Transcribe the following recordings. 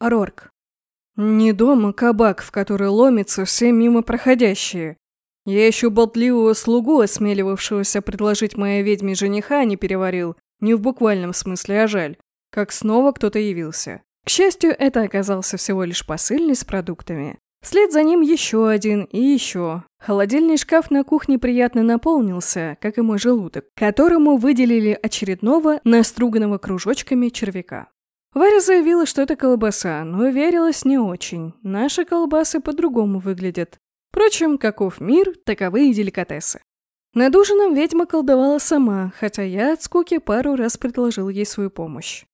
Рорк. Не дом, а кабак, в который ломятся все мимо проходящие. Я еще болтливого слугу, осмеливавшегося предложить моей ведьме жениха, не переварил, не в буквальном смысле, а жаль, как снова кто-то явился. К счастью, это оказался всего лишь посыльный с продуктами. Вслед за ним еще один и еще. Холодильный шкаф на кухне приятно наполнился, как и мой желудок, которому выделили очередного наструганного кружочками червяка. Варя заявила, что это колбаса, но верилась не очень. Наши колбасы по-другому выглядят. Впрочем, каков мир, таковы и деликатесы. Над ужином ведьма колдовала сама, хотя я от скуки пару раз предложил ей свою помощь.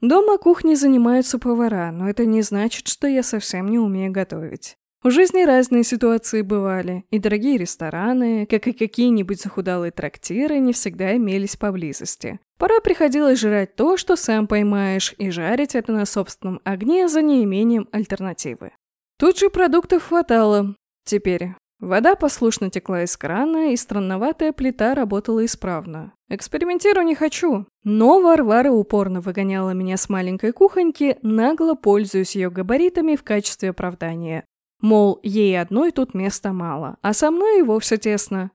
Дома кухней занимаются повара, но это не значит, что я совсем не умею готовить. В жизни разные ситуации бывали, и дорогие рестораны, как и какие-нибудь захудалые трактиры, не всегда имелись поблизости. Порой приходилось жрать то, что сам поймаешь, и жарить это на собственном огне за неимением альтернативы. Тут же продуктов хватало. Теперь вода послушно текла из крана, и странноватая плита работала исправно. Экспериментирую не хочу. Но Варвара упорно выгоняла меня с маленькой кухоньки, нагло пользуясь ее габаритами в качестве оправдания. Мол, ей одной тут места мало, а со мной и вовсе тесно.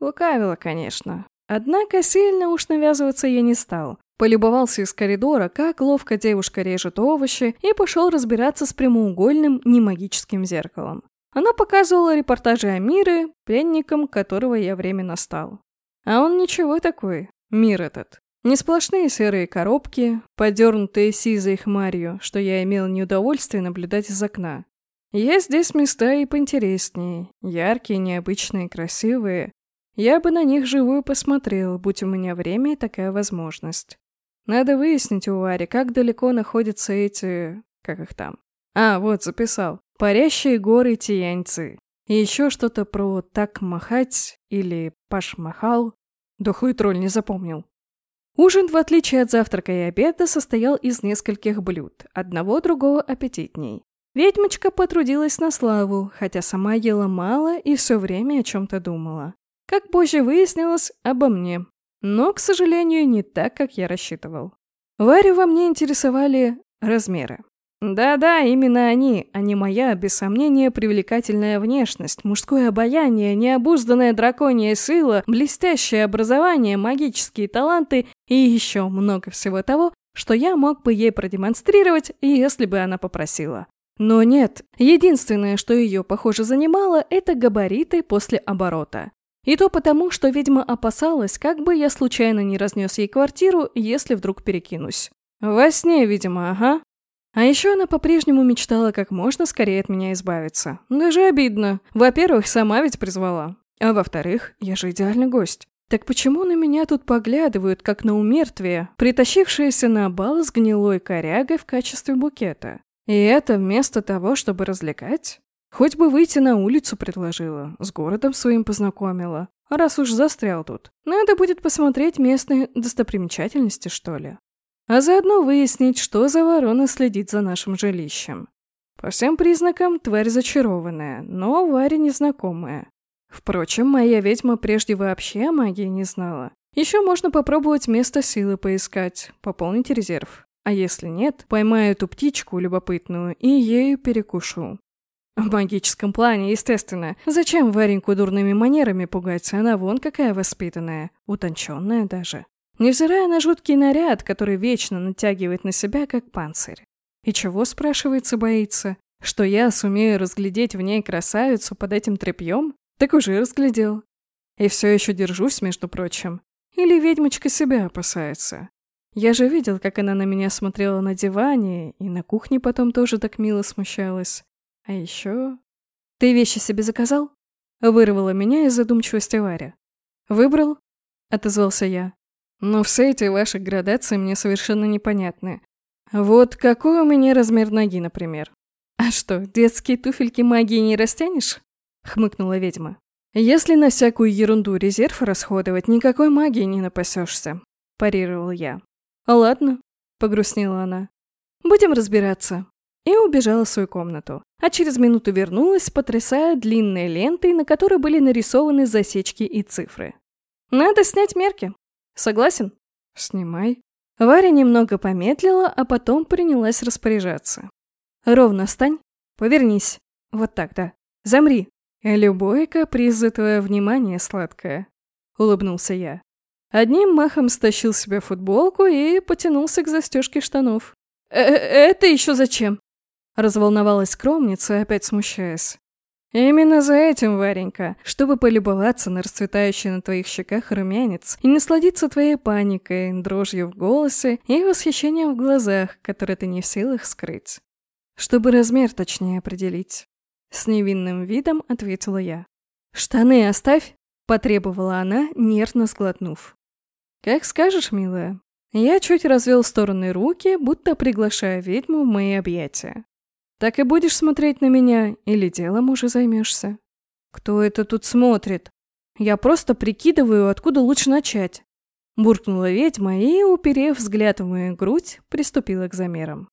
Лукавила, конечно. Однако сильно уж навязываться я не стал. Полюбовался из коридора, как ловко девушка режет овощи, и пошел разбираться с прямоугольным немагическим зеркалом. Она показывала репортажи о мире, пленником которого я временно стал. А он ничего такой, мир этот. Не сплошные серые коробки, подернутые сизой хмарью, что я имел неудовольствие наблюдать из окна. Есть здесь места и поинтереснее, яркие, необычные, красивые, я бы на них живую посмотрел, будь у меня время и такая возможность. Надо выяснить у Вари, как далеко находятся эти... как их там? А, вот, записал. Парящие горы Тияньцы. И еще что-то про «так махать» или «паш махал». Дохлый тролль не запомнил. Ужин, в отличие от завтрака и обеда, состоял из нескольких блюд, одного другого аппетитней. Ведьмочка потрудилась на славу, хотя сама ела мало и все время о чем-то думала. Как позже выяснилось, обо мне. Но, к сожалению, не так, как я рассчитывал. Варю во мне интересовали размеры. Да-да, именно они, а не моя, без сомнения, привлекательная внешность, мужское обаяние, необузданная драконья сила, блестящее образование, магические таланты и еще много всего того, что я мог бы ей продемонстрировать, если бы она попросила. Но нет, единственное, что ее, похоже, занимало, это габариты после оборота. И то потому, что ведьма опасалась, как бы я случайно не разнес ей квартиру, если вдруг перекинусь. Во сне, видимо, ага. А еще она по-прежнему мечтала как можно скорее от меня избавиться. Даже обидно. Во-первых, сама ведь призвала. А во-вторых, я же идеальный гость. Так почему на меня тут поглядывают, как на умертвие, притащившееся на бал с гнилой корягой в качестве букета? И это вместо того, чтобы развлекать? Хоть бы выйти на улицу предложила, с городом своим познакомила. Раз уж застрял тут, надо будет посмотреть местные достопримечательности, что ли. А заодно выяснить, что за ворона следит за нашим жилищем. По всем признакам, тварь зачарованная, но Варя незнакомая. Впрочем, моя ведьма прежде вообще магии не знала. Еще можно попробовать место силы поискать, пополнить резерв. А если нет, поймаю эту птичку любопытную и ею перекушу. В магическом плане, естественно. Зачем Вареньку дурными манерами пугать? Она вон какая воспитанная, утонченная даже. Невзирая на жуткий наряд, который вечно натягивает на себя, как панцирь. И чего, спрашивается, боится? Что я сумею разглядеть в ней красавицу под этим тряпьем? Так уже разглядел. И все еще держусь, между прочим. Или ведьмочка себя опасается. Я же видел, как она на меня смотрела на диване, и на кухне потом тоже так мило смущалась. А еще... «Ты вещи себе заказал?» Вырвала меня из задумчивости Варя. «Выбрал?» — отозвался я. «Но все эти ваши градации мне совершенно непонятны. Вот какой у меня размер ноги, например?» «А что, детские туфельки магии не растянешь?» — хмыкнула ведьма. «Если на всякую ерунду резерв расходовать, никакой магии не напасешься», – парировал я. «Ладно», – погрустнела она. «Будем разбираться и убежала в свою комнату. А через минуту вернулась, потрясая длинной лентой, на которой были нарисованы засечки и цифры. «Надо снять мерки. Согласен?» «Снимай». Варя немного помедлила, а потом принялась распоряжаться. Ровно встань, повернись. Вот так, да. Замри. Любой каприз за твое внимание, сладкое. Улыбнулся я. Одним махом стащил себе футболку и потянулся к застежке штанов. «Э «Это еще зачем?» Разволновалась скромница, опять смущаясь. «Именно за этим, Варенька, чтобы полюбоваться на расцветающий на твоих щеках румянец и насладиться твоей паникой, дрожью в голосе и восхищением в глазах, которые ты не в силах скрыть. Чтобы размер точнее определить». С невинным видом ответила я. «Штаны оставь!» – потребовала она, нервно сглотнув. «Как скажешь, милая». Я чуть развел стороны руки, будто приглашая ведьму в мои объятия. Так и будешь смотреть на меня или делом уже займешься? Кто это тут смотрит? Я просто прикидываю, откуда лучше начать. Буркнула ведьма и, уперев взгляд в мою грудь, приступила к замерам.